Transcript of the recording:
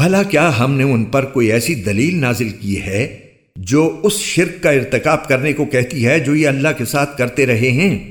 بھلا کیا ہم نے ان پر کوئی ایسی دلیل نازل کی ہے جو اس شرک کا ارتکاب کرنے کو کہتی ہے جو یہ اللہ کے ساتھ کرتے رہے ہیں؟